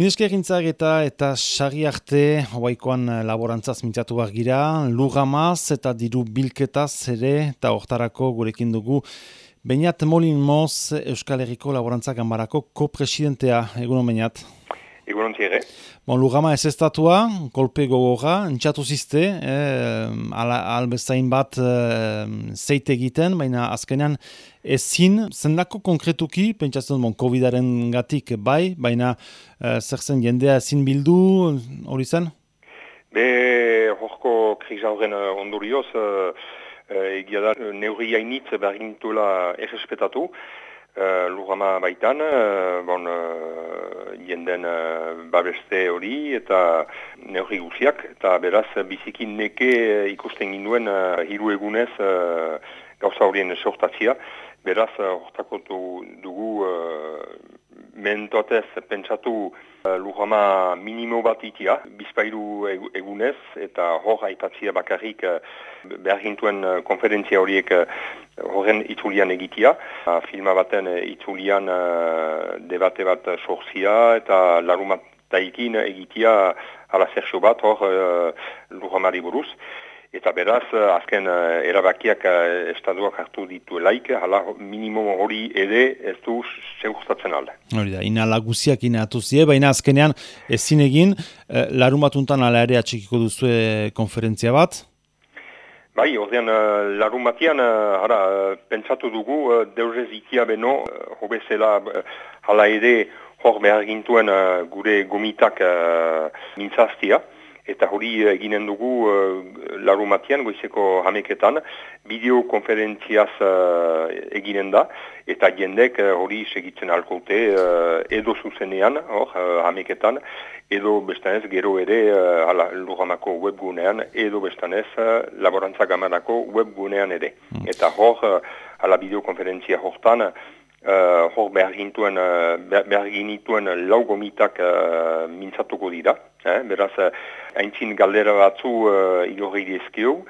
Mineskegintzak eta eta sari arte hoaikoan laborantzaz mintzatu behar gira, lugamaz eta diru bilketaz ere eta hortarako gurekin dugu. Beinat Molin Moz, Euskal Herriko Laborantzak Gambarako ko-presidentea, egunon Beinat. Egunon txere. Bon, lugama ez estatua, kolpe gogorra, entxatu ziste, eh, albezain bat eh, zeite egiten, baina azkenean ezin, zendako konkretuki, pentsatzen bon, COVID-aren gatik bai, baina eh, zer zen jendea ezin bildu, hori zen? Be, horko krisa horren eh, ondorioz, eh, eh, egia da, neurri hainitz bergintuela errespetatu, uh, lugama baitan, uh, bon, uh, jenden uh, babeste hori eta neurri guziak, eta beraz bizikin neke ikusten ginduen uh, hiru egunez uh, gauza horien sortatzia, beraz hortako dugu uh, mentoatez pentsatu uh, lugama minimo bat itia, bizpairu egunez, eta hor aipatzia bakarrik uh, behar gintuen uh, konferentzia horiek uh, horren itzulian egitia. Uh, filma baten uh, itzulian uh, debate bat sorzia eta larumat daikin egitia ala zerxo bat hor uh, lugamari buruz. Eta beraz, eh, azken uh, erabakiak uh, estaduak hartu ditu laik, hala minimum hori ere ez du zeugtatzen alde. Hori da, ina laguziak ina atuzie, baina azkenean ezin egin, uh, larun batuntan ala ere atxekiko duzu konferentzia bat? Bai, ordean, larun batian, uh, pentsatu dugu, deurrez ikia beno, hobezela, hala ere, hor behar gintuen gure gomitak mintzaztia, eta hori eginen dugu uh, larumatian goizeko hameketan bideokonferentziaz uh, eginen da eta jendek hori segitzen alkote edo zuzenean hor hameketan edo bestanez gero ere uh, lugamako webgunean edo bestanez laborantza gamarako webgunean ere mm. eta hor ala bideokonferentzia hortan Uh, hor behar gintuen, uh, behar ginituen lau gomitak uh, mintzatuko dira. Eh? Beraz, haintzin galdera batzu uh, igorri dizkio,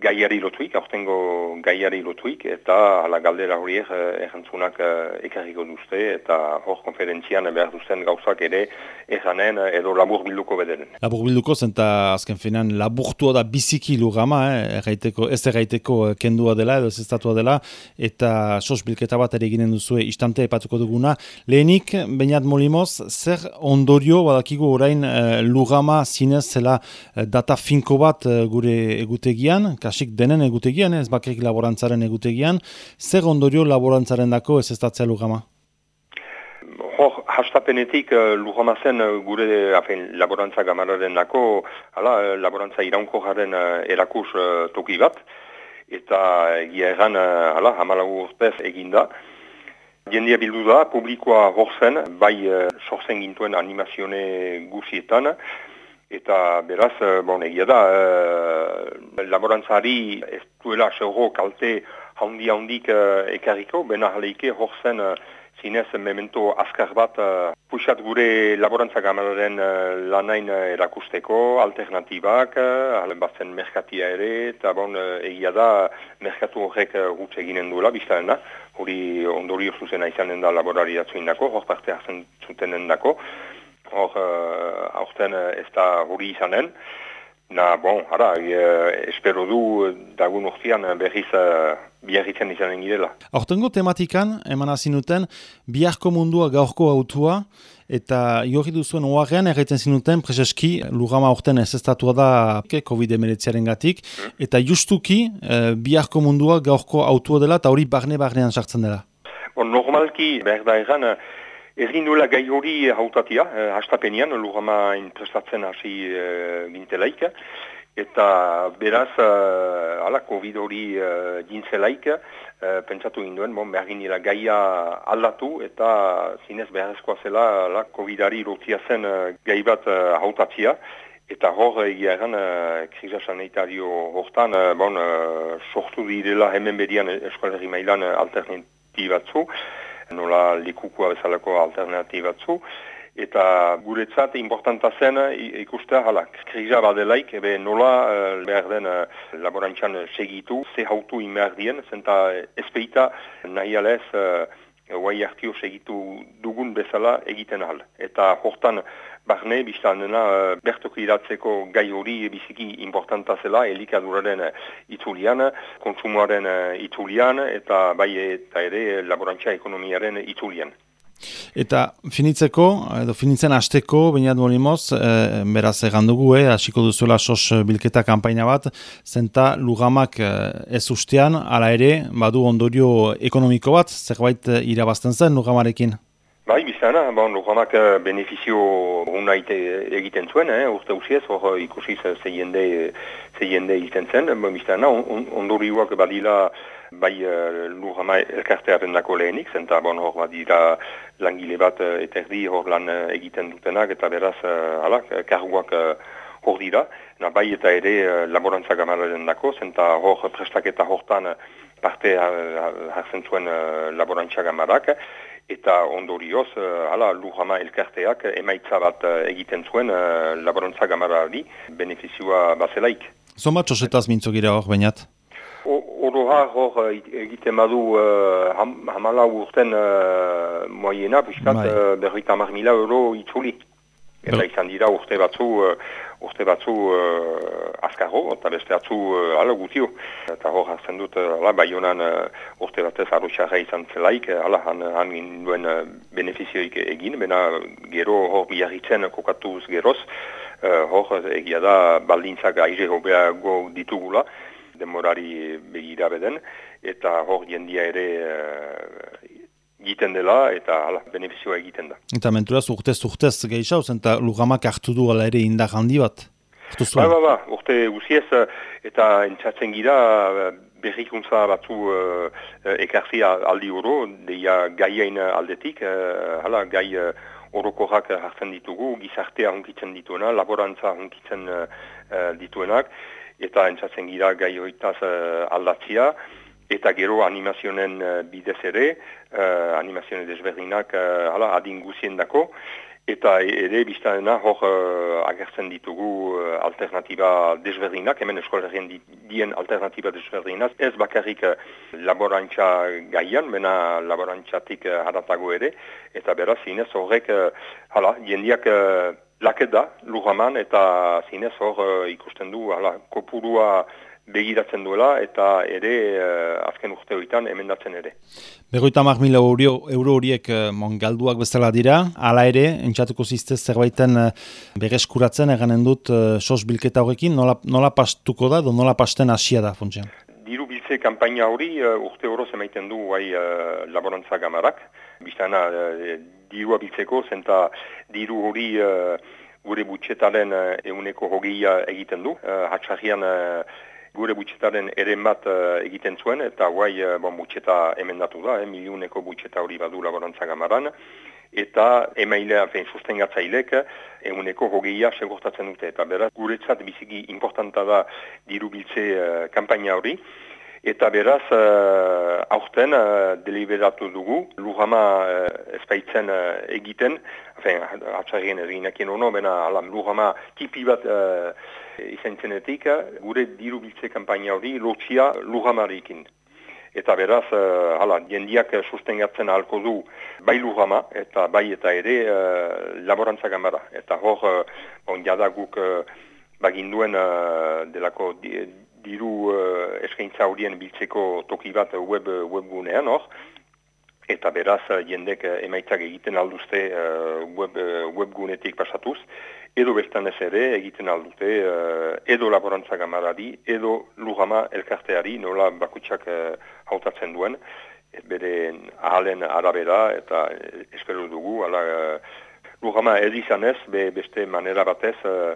gaiari lotuik, aurtengo gaiari lotuik, eta ala galdera horiek uh, erantzunak uh, ekarriko duzte, eta hor konferentzian behar duzten gauzak ere eranen edo labur bilduko bederen. Labur bilduko zen, eta azken finan laburtua da biziki lugama, eh? erraiteko, ez erraiteko kendua dela, edo ez dela, eta sos bilketa bat ere ginen duzue istantea epatuko duguna. Lehenik, bainat molimoz, zer ondorio badakigu orain uh, lugama zinez zela uh, data finko bat uh, gure egutegian, kasik denen egutegian, ez bakrik laborantzaren egutegian, zer ondorio laborantzaren dako ez ez datzea lugama? Hor, hastapenetik uh, lugama zen uh, gure afen, laborantza gamararen dako, ala, laborantza iraunko jaren uh, erakus uh, toki bat, eta egia egan, uh, ala, hamalagu urtez eginda, Jendia bildu da, publikoa hor zen, bai uh, sortzen gintuen animazione guzietan, eta beraz, uh, bon, egia da, uh, laborantzari ez duela seuro kalte haundi-haundik uh, ekarriko, bena jaleike hor zen zinez memento azkar bat uh, puxat gure laborantza gamararen uh, lanain erakusteko, alternatibak, uh, batzen merkatia ere, eta bon, egia da, merkatu horrek gutz eginen duela, biztaren da, hori ondorio zuzena izanen da laborari dako, hor parte hartzen zuten dako, hor uh, aurten ez da hori izanen, Na, bon, ara, e, espero du dagun urtean berriz uh, biarritzen izanen girela. Hortengo tematikan, eman zinuten, biharko mundua gaurko autua, eta jorri duzuen oarean erraiten zinuten, prezeski, lugama urten ez estatua da COVID-19 gatik, hmm. eta justuki, uh, biharko mundua gaurko autua dela, eta hori barne-barnean sartzen dela. Bon, normalki, behar da egan, Egin duela gai hori hautatia, eh, hastapenian, lugama prestatzen hasi eh, gintelaik, eta beraz, eh, ala, COVID hori eh, jintzelaik, eh, pentsatu ginduen, bon, behar ginela gaia aldatu, eta zinez beharrezkoa zela, ala, COVID-ari rotia zen eh, gai bat eh, hautatia, Eta hor, egia egan, uh, krisa sanitario hortan, uh, bon, uh, sortu direla hemen berian eskualerri mailan uh, alternatibatzu nola likukua bezalako alternatibatzu, eta guretzat importanta zen ikustea hala, krisa badelaik, ebe nola uh, behar den uh, laborantxan segitu, ze hautu inbehar dien, zenta ezpeita nahi alez uh, guai hartio segitu dugun bezala egiten ahal. Eta hortan barne biztan dena uh, bertoki iratzeko gai hori biziki importanta zela elikaduraren itulian, konsumoaren itulian eta bai eta ere laborantzia ekonomiaren itulian. Eta finitzeko, edo finitzen hasteko, bainat molimoz, e, beraz egan dugu, eh, hasiko duzuela sos bilketa kanpaina bat, zenta lugamak e, ez ustean, ala ere, badu ondorio ekonomiko bat, zerbait irabazten zen lugamarekin? Bai, bizana, bon, lugamak benefizio una egiten zuen, eh, urte usiez, hor ikusiz zeiende, zeiende hilten zen, bizana, on, ondorioak badila, bai lujama elkartearen dako lehenik, zenta bon hor badira langile bat eterdi hor lan egiten dutenak eta beraz uh, ala, karguak hor dira. Na, bai eta ere laborantza gamararen dako, zenta hor prestaketa hortan parte hartzen zuen laborantza gamarak eta ondorioz, uh, ala, lujama elkarteak emaitza bat uh, egiten zuen uh, laborantza gamarari beneficioa bazelaik. Zoma txosetaz mintzogira hor, bainat? Oro hor egiten badu uh, ham, hamala urten uh, moiena, piskat uh, bai. berrita mar mila euro itzuli. Eta izan dira urte batzu, uh, urte batzu uh, azkarro, eta beste atzu uh, ala gutio. Eta hor hartzen dut, ala, bai honan uh, urte batez arrotxarra izan zelaik, ala, han, han duen uh, benefizioik egin, bena gero hor biarritzen kokatuz geroz, uh, hor egia da baldintzak aize hobeago ditugula, demorari begira beden, eta hor jendia ere uh, egiten dela, eta ala, benefizioa egiten da. Eta menturaz urtez urtez gehiago, zenta lugamak hartu du ala ere indar handi bat? Ba, ba, ba, urte guziez, eta entzatzen gira berrikuntza batzu uh, ekarzi aldi oro, deia gaiain aldetik, uh, hala, gai uh, orokorrak hartzen ditugu, gizartea honkitzen dituena, laborantza honkitzen uh, dituenak, eta entzatzen gira gai hoitaz uh, aldatzia, eta gero animazionen uh, bidez ere, uh, animazionen desberdinak uh, hala, adinguzien dako, eta ere biztanena hor uh, agertzen ditugu uh, alternatiba desberdinak, hemen eskolarien dien alternatiba desberdinak, ez bakarrik uh, laborantza gaian, mena laborantzatik uh, haratago ere, eta beraz zinez horrek, uh, hala, jendiak... Uh, lakeda, lujaman, eta zinez hor uh, ikusten du, hala, kopurua begiratzen duela, eta ere uh, azken urte horietan emendatzen ere. Begoita mar mila euro horiek uh, galduak bezala dira, hala ere, entxatuko zizte zerbaiten uh, bereskuratzen, eganen dut, sos bilketa horrekin, nola, nola pastuko da, do nola pasten hasia da, funtzean? Diru biltze kampaina hori urte horo zemaiten du bai laborantza gamarak, biztana dirua biltzeko, zenta diru hori gure butxetaren euneko hogeia egiten du. Uh, Hatsarrian uh, gure butxetaren eren bat uh, egiten zuen, eta guai uh, bon, butxeta emendatu da, eh, milioneko butxeta hori badu laborantza gamaran, eta emailea, fein, sustengatzailek, eguneko hogeia segurtatzen dute. Eta beraz, guretzat biziki importanta da diru biltze uh, kampaina hori, Eta beraz, uh, aurten uh, deliberatu dugu, lujama uh, ezpaitzen uh, egiten, hafen, atxarrien eginakien ono, bena alam, lujama tipi bat uh, izan zenetik, gure diru biltze kampaina hori lotxia lujamarikin. Eta beraz, uh, hala, jendiak sustengatzen ahalko du bai lujama, eta bai eta ere uh, laborantza gambara. Eta hor, uh, on jada guk uh, baginduen uh, delako di, diru uh, eskaintza horien biltzeko toki bat web webgunean hor. Eta beraz uh, jendek uh, emaitzak egiten alduzte uh, web, webgunetik pasatuz. Edo bestan ez ere egiten aldute uh, edo laborantza gamarari edo lugama elkarteari nola bakutsak uh, hautatzen duen. Bere ahalen arabera eta espero dugu ala, uh, lugama ez be, beste manera batez uh,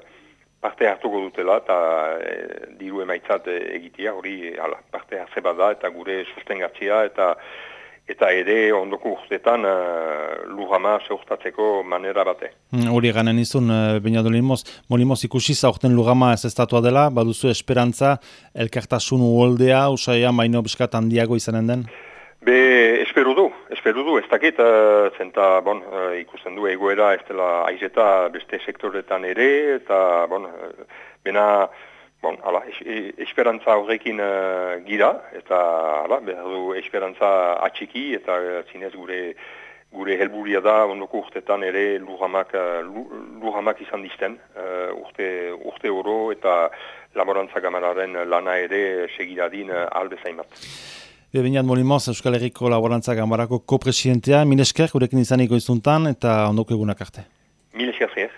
parte hartuko dutela eta e, diru emaitzat egitea hori ala, parte hartze da eta gure sustengatzia eta eta ere ondoko urtetan uh, lujama seurtatzeko manera bate. Mm, hori mm, ganen izun, uh, baina dolimoz, molimoz ikusi zaurten lujama ez estatua dela, baduzu esperantza, elkartasun uoldea, usaian baino biskat handiago izanen den? Be, espero du, espero du, ez dakit, uh, zenta, bon, uh, ikusten du egoera ez dela aizeta beste sektoretan ere, eta, bon, uh, bena, bon, ala, es, esperantza horrekin gira, eta, ala, behar du esperantza atxiki, eta uh, zinez gure gure helburia da ondoko urtetan ere lurramak, lurramak izan dizten urte, urte oro eta laborantza gamararen lana ere segiradin albezain bat. Beniat Molimoz, Euskal Herriko Laborantza Gamarako ko-presidentea, milesker, gurekin izaniko izuntan eta ondoko egunak arte. Milesker,